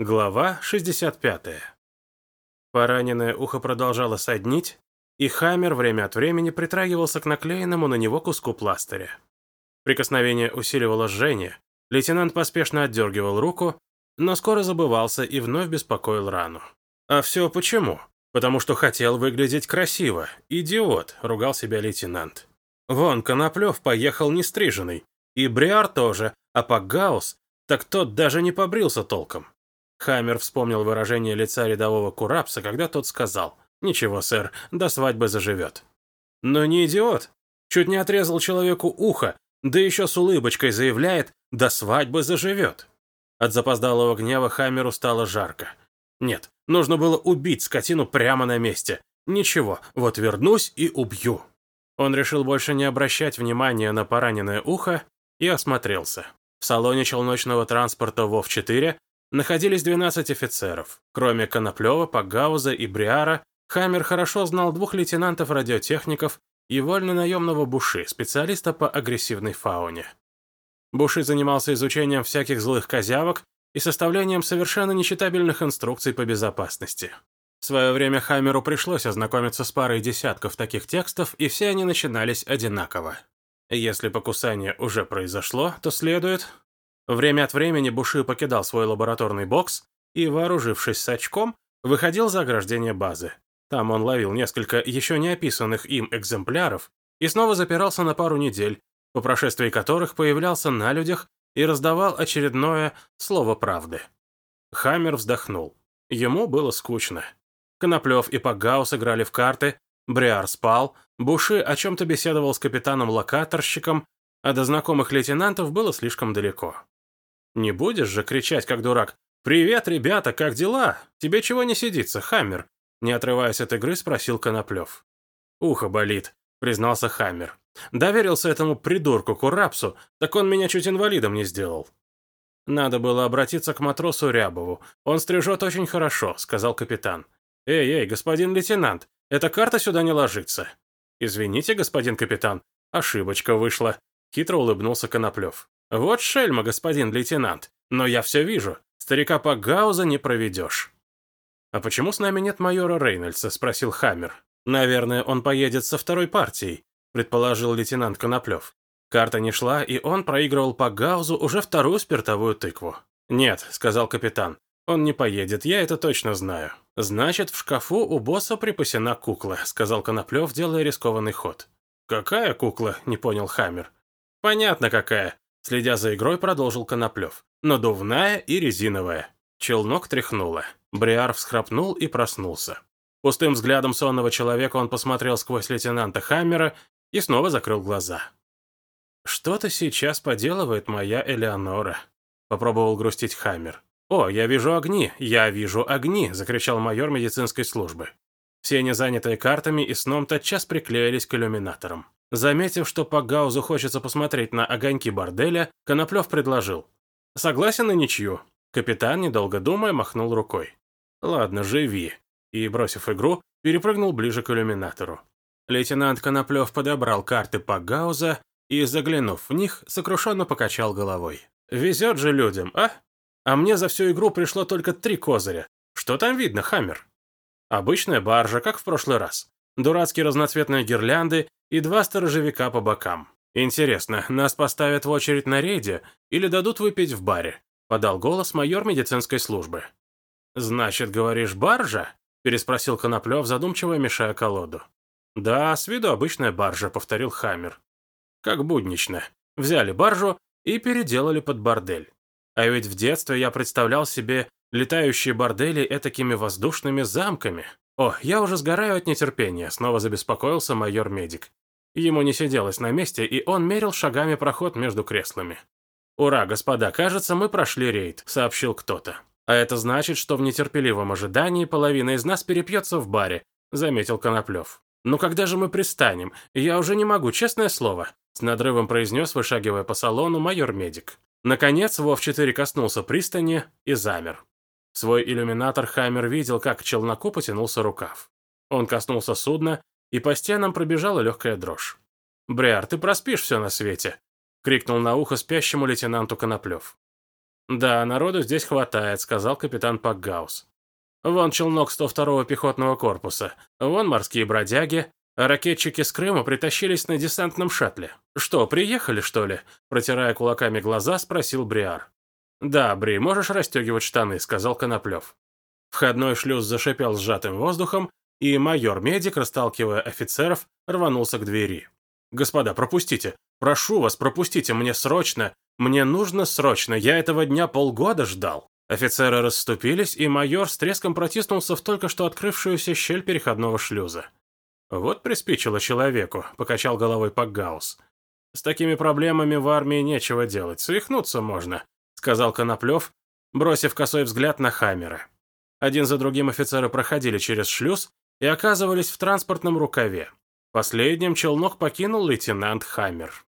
Глава 65. Пораненное ухо продолжало соднить, и Хаммер время от времени притрагивался к наклеенному на него куску пластыря. Прикосновение усиливало жжение, лейтенант поспешно отдергивал руку, но скоро забывался и вновь беспокоил рану. А все почему? Потому что хотел выглядеть красиво. Идиот, ругал себя лейтенант. Вон, Коноплев поехал нестриженный, и Бриар тоже, а Пагаус, так тот даже не побрился толком. Хаммер вспомнил выражение лица рядового Курапса, когда тот сказал «Ничего, сэр, до свадьбы заживет». Но не идиот. Чуть не отрезал человеку ухо, да еще с улыбочкой заявляет «До свадьбы заживет». От запоздалого гнева Хаммеру стало жарко. Нет, нужно было убить скотину прямо на месте. Ничего, вот вернусь и убью. Он решил больше не обращать внимания на пораненное ухо и осмотрелся. В салоне челночного транспорта ВОВ-4 находились 12 офицеров. Кроме Коноплева, Пагауза и Бриара, Хаммер хорошо знал двух лейтенантов-радиотехников и вольно-наемного Буши, специалиста по агрессивной фауне. Буши занимался изучением всяких злых козявок и составлением совершенно нечитабельных инструкций по безопасности. В свое время Хаммеру пришлось ознакомиться с парой десятков таких текстов, и все они начинались одинаково. Если покусание уже произошло, то следует Время от времени Буши покидал свой лабораторный бокс и, вооружившись с очком, выходил за ограждение базы. Там он ловил несколько еще не описанных им экземпляров и снова запирался на пару недель, по прошествии которых появлялся на людях и раздавал очередное слово правды. Хаммер вздохнул. Ему было скучно. Коноплев и Пагаус играли в карты, Бриар спал, Буши о чем-то беседовал с капитаном-локаторщиком, а до знакомых лейтенантов было слишком далеко. Не будешь же кричать, как дурак. «Привет, ребята, как дела? Тебе чего не сидится, Хаммер?» Не отрываясь от игры, спросил Коноплев. «Ухо болит», — признался Хаммер. «Доверился этому придурку Курапсу, так он меня чуть инвалидом не сделал». «Надо было обратиться к матросу Рябову. Он стрижет очень хорошо», — сказал капитан. «Эй, эй, господин лейтенант, эта карта сюда не ложится». «Извините, господин капитан, ошибочка вышла», — хитро улыбнулся Коноплев. «Вот шельма, господин лейтенант, но я все вижу. Старика Пагауза не проведешь». «А почему с нами нет майора Рейнольдса?» – спросил Хаммер. «Наверное, он поедет со второй партией», – предположил лейтенант Коноплев. Карта не шла, и он проигрывал по Гаузу уже вторую спиртовую тыкву. «Нет», – сказал капитан, – «он не поедет, я это точно знаю». «Значит, в шкафу у босса припасена кукла», – сказал Коноплев, делая рискованный ход. «Какая кукла?» – не понял Хаммер. «Понятно, какая. Следя за игрой, продолжил Коноплев. Надувная и резиновая. Челнок тряхнуло. Бриар всхрапнул и проснулся. Пустым взглядом сонного человека он посмотрел сквозь лейтенанта Хаммера и снова закрыл глаза. «Что-то сейчас поделывает моя Элеонора», — попробовал грустить Хаммер. «О, я вижу огни, я вижу огни!» — закричал майор медицинской службы. Все незанятые картами и сном тотчас приклеились к иллюминаторам. Заметив, что по Гаузу хочется посмотреть на огоньки борделя, Коноплев предложил. «Согласен на ничью». Капитан, недолго думая, махнул рукой. «Ладно, живи». И, бросив игру, перепрыгнул ближе к иллюминатору. Лейтенант Коноплев подобрал карты по Гауза и, заглянув в них, сокрушенно покачал головой. «Везет же людям, а? А мне за всю игру пришло только три козыря. Что там видно, Хаммер?» «Обычная баржа, как в прошлый раз. Дурацкие разноцветные гирлянды и два сторожевика по бокам. Интересно, нас поставят в очередь на рейде или дадут выпить в баре? Подал голос майор медицинской службы. «Значит, говоришь, баржа?» переспросил Коноплев, задумчиво мешая колоду. «Да, с виду обычная баржа», — повторил Хаммер. «Как буднично. Взяли баржу и переделали под бордель. А ведь в детстве я представлял себе летающие бордели этакими воздушными замками. О, я уже сгораю от нетерпения», — снова забеспокоился майор-медик. Ему не сиделось на месте, и он мерил шагами проход между креслами. «Ура, господа, кажется, мы прошли рейд», — сообщил кто-то. «А это значит, что в нетерпеливом ожидании половина из нас перепьется в баре», — заметил Коноплев. «Ну когда же мы пристанем? Я уже не могу, честное слово», — с надрывом произнес, вышагивая по салону, майор-медик. Наконец, Вов-4 коснулся пристани и замер. Свой иллюминатор Хаммер видел, как к челноку потянулся рукав. Он коснулся судна, и по стенам пробежала легкая дрожь. «Бриар, ты проспишь все на свете!» — крикнул на ухо спящему лейтенанту Коноплев. «Да, народу здесь хватает», — сказал капитан Пакгаус. «Вон челнок 102-го пехотного корпуса, вон морские бродяги, ракетчики с Крыма притащились на десантном шаттле. Что, приехали, что ли?» Протирая кулаками глаза, спросил Бриар. «Да, Бри, можешь расстегивать штаны», — сказал Коноплев. Входной шлюз зашипел сжатым воздухом, и майор-медик, расталкивая офицеров, рванулся к двери. «Господа, пропустите! Прошу вас, пропустите! Мне срочно! Мне нужно срочно! Я этого дня полгода ждал!» Офицеры расступились, и майор с треском протиснулся в только что открывшуюся щель переходного шлюза. «Вот приспичило человеку», — покачал головой Пакгаус. «С такими проблемами в армии нечего делать, свихнуться можно», — сказал Коноплев, бросив косой взгляд на Хаммера. Один за другим офицеры проходили через шлюз и оказывались в транспортном рукаве. Последним челнок покинул лейтенант Хаммер.